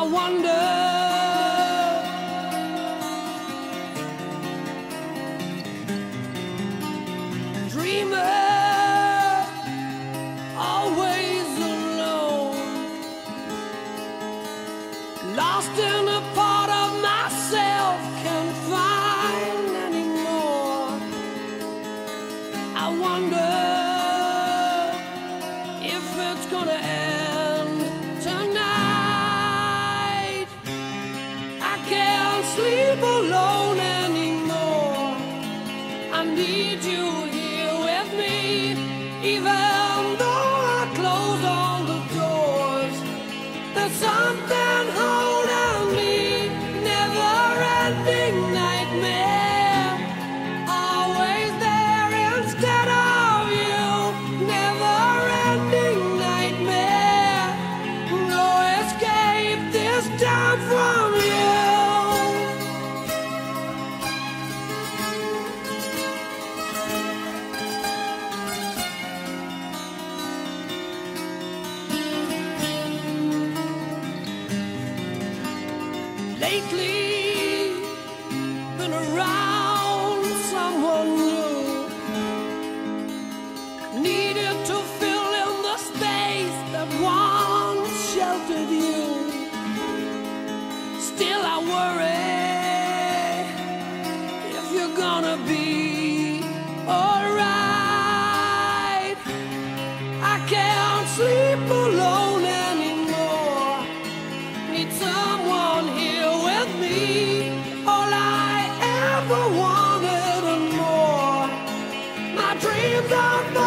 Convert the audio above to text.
I wonder. Dreamer, always alone. Lost in a part of myself, can't find anymore. I wonder if it's gonna end need you here with me, even though I close all the doors. There's something holding me, never ending nightmare. Always there instead of you, never ending nightmare. No escape this time from you. Lately, wanted more. My dreams are